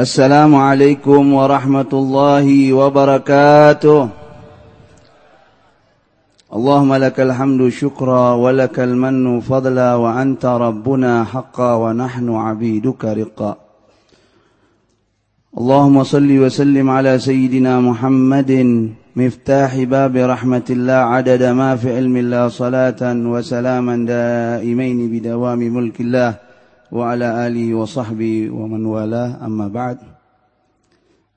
السلام عليكم ورحمة الله وبركاته. اللهم لك الحمد شكرا ولك المن فضلا وأنت ربنا حقا ونحن عبيدك رقا. اللهم صل وسلم على سيدنا محمد مفتاح باب رحمة الله عدد ما في علم الله صلاة وسلاما دائمين بدوام ملك الله. wa ala alihi wa sahbi wa man wala amma ba'd.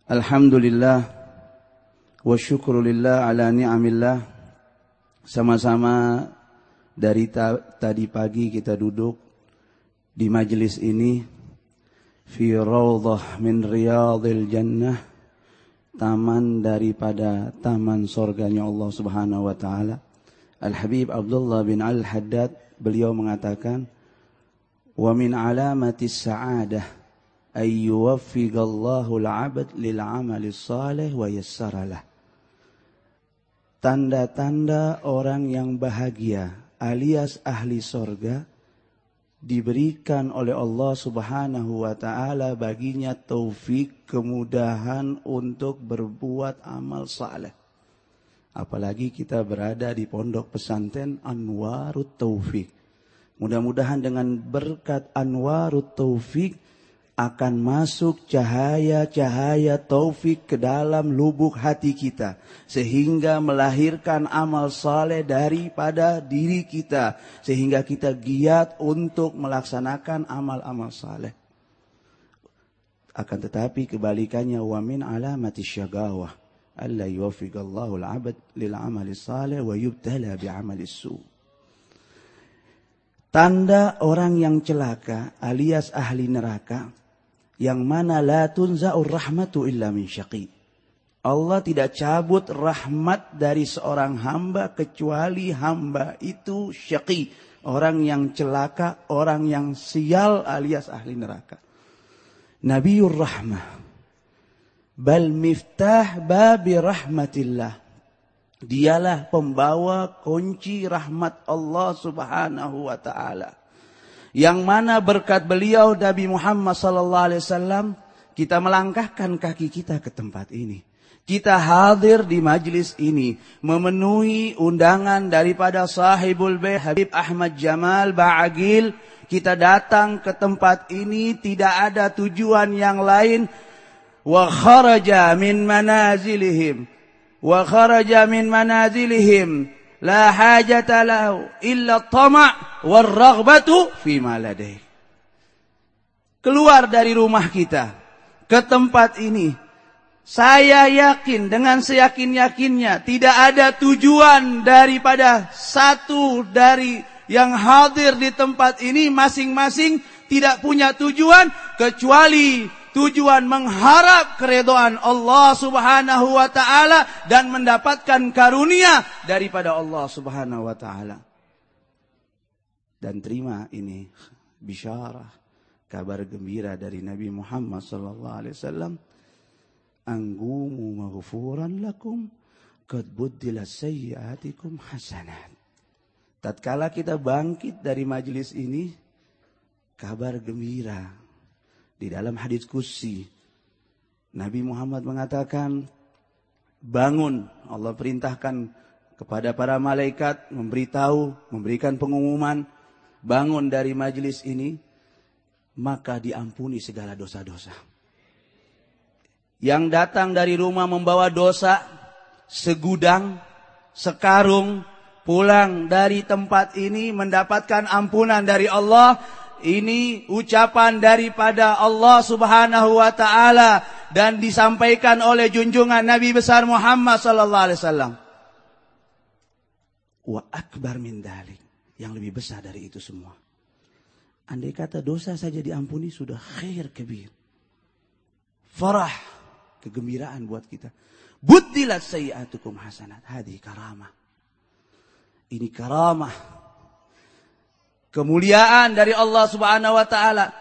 Alhamdulillah wa syukrulillah ala ni'amillah. Sama-sama dari ta tadi pagi kita duduk di majelis ini fi rawdah min riyadil jannah taman daripada taman surganya Allah Subhanahu wa taala. Al Habib Abdullah bin Al Haddad beliau mengatakan ومن علامة السعادة أن يوفق الله العبد للعمل الصالح ويسر له Tanda-tanda orang yang bahagia alias ahli sorga diberikan oleh Allah subhanahu wa ta'ala baginya taufik kemudahan untuk berbuat amal saleh. Apalagi kita berada di pondok pesantren Anwarut Taufik Mudah-mudahan dengan berkat anwarut taufik akan masuk cahaya-cahaya taufik ke dalam lubuk hati kita. Sehingga melahirkan amal saleh daripada diri kita. Sehingga kita giat untuk melaksanakan amal-amal saleh. Akan tetapi kebalikannya wa min alamati syagawah. Alla yuwaffiqallahu al-'abd lil wa yubtala bi su' Tanda orang yang celaka alias ahli neraka yang mana la tunza'ur rahmatu illa min syaqi. Allah tidak cabut rahmat dari seorang hamba kecuali hamba itu syaqi. Orang yang celaka, orang yang sial alias ahli neraka. Nabiur rahmah. Bal miftah babi rahmatillah. Dialah pembawa kunci rahmat Allah Subhanahu wa taala. Yang mana berkat beliau Nabi Muhammad sallallahu alaihi wasallam kita melangkahkan kaki kita ke tempat ini. Kita hadir di majlis ini memenuhi undangan daripada sahibul bait Habib Ahmad Jamal Ba'agil. Kita datang ke tempat ini tidak ada tujuan yang lain. Wa kharaja min manazilihim wa kharaja min manazilihim la hajata lahu illa tama' war raghbatu fi ma Keluar dari rumah kita ke tempat ini. Saya yakin dengan seyakin-yakinnya tidak ada tujuan daripada satu dari yang hadir di tempat ini masing-masing tidak punya tujuan kecuali tujuan mengharap keredoan Allah Subhanahu wa taala dan mendapatkan karunia daripada Allah Subhanahu wa taala. Dan terima ini bisyarah kabar gembira dari Nabi Muhammad sallallahu alaihi wasallam anggumu maghfuran lakum qad buddilat sayyiatikum hasanat. Tatkala kita bangkit dari majelis ini kabar gembira di dalam hadis kursi, Nabi Muhammad mengatakan, bangun. Allah perintahkan kepada para malaikat memberitahu, memberikan pengumuman, bangun dari majelis ini, maka diampuni segala dosa-dosa. Yang datang dari rumah membawa dosa, segudang, sekarung, pulang dari tempat ini mendapatkan ampunan dari Allah ini ucapan daripada Allah Subhanahu wa taala dan disampaikan oleh junjungan Nabi besar Muhammad sallallahu alaihi wasallam. Wa akbar min dalik, yang lebih besar dari itu semua. Andai kata dosa saja diampuni sudah khair kebir. Farah, kegembiraan buat kita. Buddilat sayyatukum hasanat. Hadi karamah. Ini karamah kemuliaan dari Allah Subhanahu wa taala.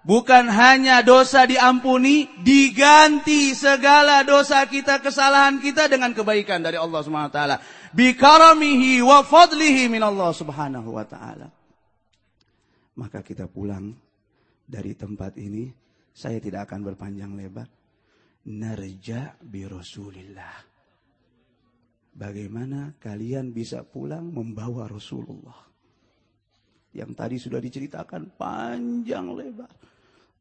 Bukan hanya dosa diampuni, diganti segala dosa kita, kesalahan kita dengan kebaikan dari Allah Subhanahu wa taala. Bi karamihi wa fadlihi min Allah Subhanahu wa taala. Maka kita pulang dari tempat ini Saya tidak akan berpanjang lebar. Narja bi Rasulillah. Bagaimana kalian bisa pulang membawa Rasulullah? Yang tadi sudah diceritakan panjang lebar.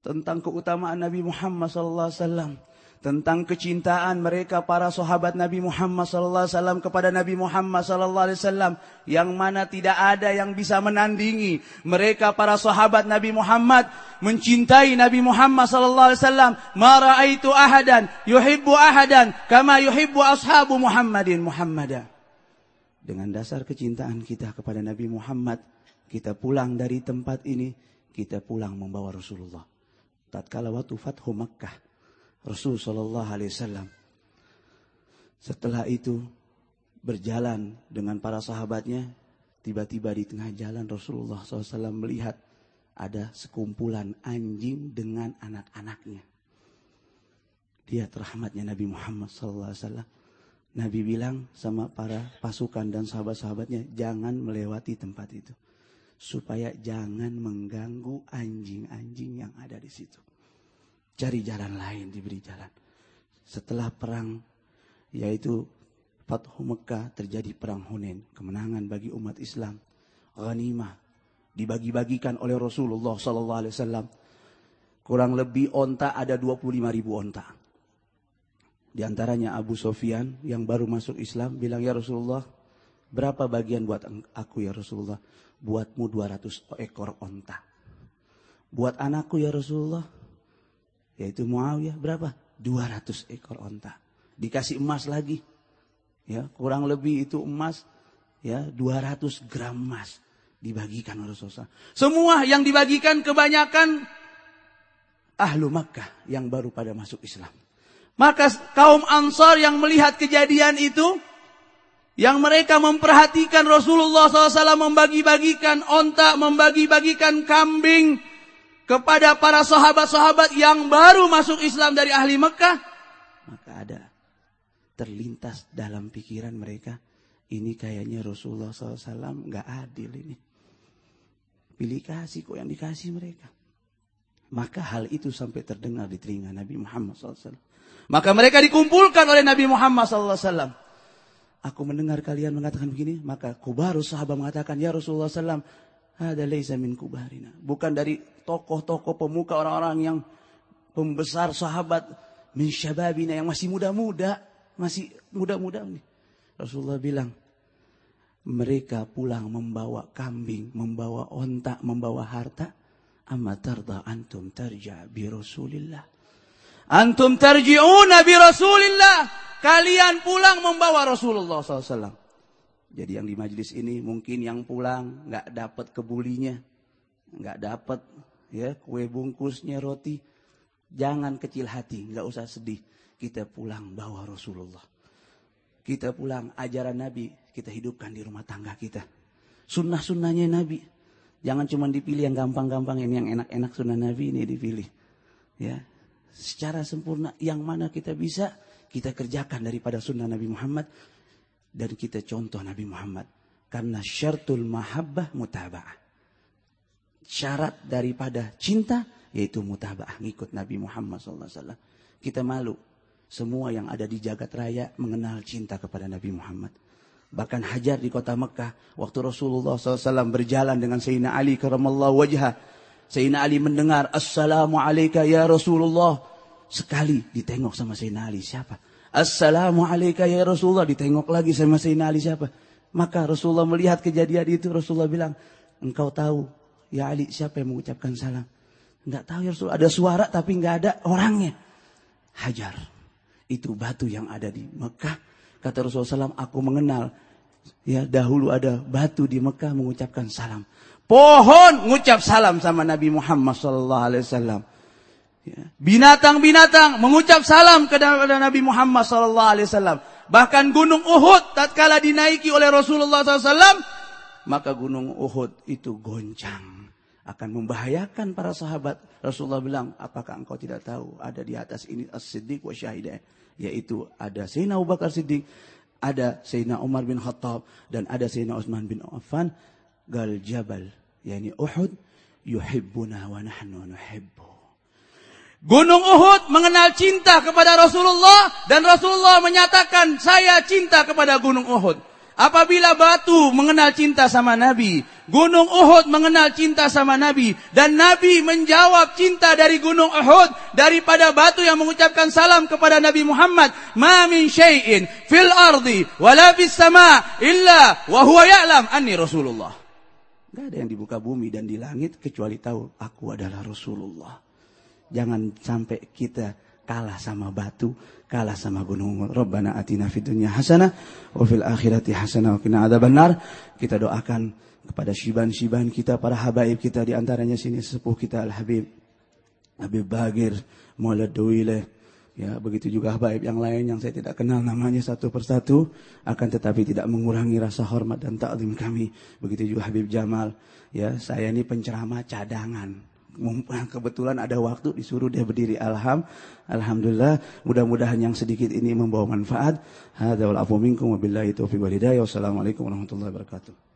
Tentang keutamaan Nabi Muhammad wasallam. Tentang kecintaan mereka para sahabat Nabi Muhammad wasallam kepada Nabi Muhammad wasallam. Yang mana tidak ada yang bisa menandingi mereka para sahabat Nabi Muhammad mencintai Nabi Muhammad sallallahu alaihi wasallam. Ma raaitu ahadan yuhibbu ahadan kama yuhibbu ashabu Muhammadin Muhammada dengan dasar kecintaan kita kepada Nabi Muhammad kita pulang dari tempat ini kita pulang membawa Rasulullah tatkala waktu Fathu Makkah Rasul Shallallahu Alaihi Wasallam. Setelah itu berjalan dengan para sahabatnya, tiba-tiba di tengah jalan Rasulullah SAW melihat ada sekumpulan anjing dengan anak-anaknya. Lihat rahmatnya Nabi Muhammad SAW. Nabi bilang sama para pasukan dan sahabat-sahabatnya, jangan melewati tempat itu. Supaya jangan mengganggu anjing-anjing yang ada di situ cari jalan lain, diberi jalan. Setelah perang, yaitu Fathu Mekah, terjadi perang Hunain, kemenangan bagi umat Islam, ghanimah dibagi-bagikan oleh Rasulullah wasallam. Kurang lebih onta ada 25 ribu onta. Di antaranya Abu Sofyan yang baru masuk Islam bilang ya Rasulullah, berapa bagian buat aku ya Rasulullah? Buatmu 200 ekor onta. Buat anakku ya Rasulullah, yaitu Muawiyah berapa? 200 ekor onta. Dikasih emas lagi. Ya, kurang lebih itu emas ya 200 gram emas dibagikan oleh Rasulullah. Semua yang dibagikan kebanyakan ahlu Makkah yang baru pada masuk Islam. Maka kaum Ansar yang melihat kejadian itu, yang mereka memperhatikan Rasulullah SAW membagi-bagikan onta, membagi-bagikan kambing, kepada para sahabat-sahabat yang baru masuk Islam dari ahli Mekah, maka ada terlintas dalam pikiran mereka, ini kayaknya Rasulullah SAW nggak adil ini. Pilih kasih kok yang dikasih mereka. Maka hal itu sampai terdengar di telinga Nabi Muhammad SAW. Maka mereka dikumpulkan oleh Nabi Muhammad SAW. Aku mendengar kalian mengatakan begini, maka kubaru sahabat mengatakan, Ya Rasulullah SAW, ada laisa min kubarina. Bukan dari tokoh-tokoh pemuka orang-orang yang pembesar sahabat min syababina yang masih muda-muda, masih muda-muda Rasulullah bilang, mereka pulang membawa kambing, membawa ontak, membawa harta. Amma tarda antum tarja bi Rasulillah. Antum tarji'una bi Rasulillah. Kalian pulang membawa Rasulullah SAW. Jadi yang di majelis ini mungkin yang pulang nggak dapat kebulinya, nggak dapat ya kue bungkusnya roti, jangan kecil hati, nggak usah sedih. Kita pulang bawa Rasulullah. Kita pulang ajaran Nabi, kita hidupkan di rumah tangga kita. Sunnah-sunnahnya Nabi. Jangan cuma dipilih yang gampang-gampang ini, yang enak-enak sunnah Nabi ini dipilih. Ya, secara sempurna yang mana kita bisa kita kerjakan daripada sunnah Nabi Muhammad dan kita contoh Nabi Muhammad. Karena syartul mahabbah mutaba'ah. Syarat daripada cinta yaitu mutaba'ah. Ngikut Nabi Muhammad SAW. Kita malu. Semua yang ada di jagat raya mengenal cinta kepada Nabi Muhammad. Bahkan Hajar di kota Mekah. Waktu Rasulullah SAW berjalan dengan Sayyidina Ali karamallahu wajah. Sayyidina Ali mendengar. Assalamualaikum ya Rasulullah. Sekali ditengok sama Sayyidina Ali. Siapa? Assalamualaikum ya Rasulullah. Ditengok lagi sama Sayyidina Ali siapa? Maka Rasulullah melihat kejadian itu. Rasulullah bilang, engkau tahu ya Ali siapa yang mengucapkan salam? Enggak tahu ya Rasulullah. Ada suara tapi enggak ada orangnya. Hajar. Itu batu yang ada di Mekah. Kata Rasulullah SAW, aku mengenal. Ya dahulu ada batu di Mekah mengucapkan salam. Pohon mengucap salam sama Nabi Muhammad Wasallam. Ya. Binatang-binatang mengucap salam kepada Nabi Muhammad wasallam. Bahkan gunung Uhud tatkala dinaiki oleh Rasulullah SAW, maka gunung Uhud itu goncang. Akan membahayakan para sahabat. Rasulullah bilang, apakah engkau tidak tahu ada di atas ini as-siddiq wa syahidah. Yaitu ada Sayyidina Abu Bakar Siddiq, ada Sayyidina Umar bin Khattab, dan ada Sayyidina Utsman bin Affan. Gal jabal, yakni Uhud, yuhibbuna wa nahnu nuhibbu. Gunung Uhud mengenal cinta kepada Rasulullah dan Rasulullah menyatakan saya cinta kepada Gunung Uhud. Apabila batu mengenal cinta sama Nabi, Gunung Uhud mengenal cinta sama Nabi dan Nabi menjawab cinta dari Gunung Uhud daripada batu yang mengucapkan salam kepada Nabi Muhammad, "Ma min syai'in fil ardi wala fis sama illa wa huwa ya'lam anni Rasulullah." Gak ada yang dibuka bumi dan di langit kecuali tahu aku adalah Rasulullah. Jangan sampai kita kalah sama batu, kalah sama gunung. Rabbana atina fid dunya hasanah wa fil akhirati hasanah wa qina adzabannar. Kita doakan kepada syiban-syiban kita, para habaib kita di antaranya sini sepuh kita Al Habib Habib Bagir, Maulad Dawile. Ya, begitu juga habaib yang lain yang saya tidak kenal namanya satu persatu akan tetapi tidak mengurangi rasa hormat dan taklim kami. Begitu juga Habib Jamal. Ya, saya ini penceramah cadangan kebetulan ada waktu disuruh dia berdiri. Alham alhamdulillah mudah-mudahan yang sedikit ini membawa manfaat. Hadzal afu minkum wabillahi taufiq walhidayah wassalamualaikum warahmatullahi wabarakatuh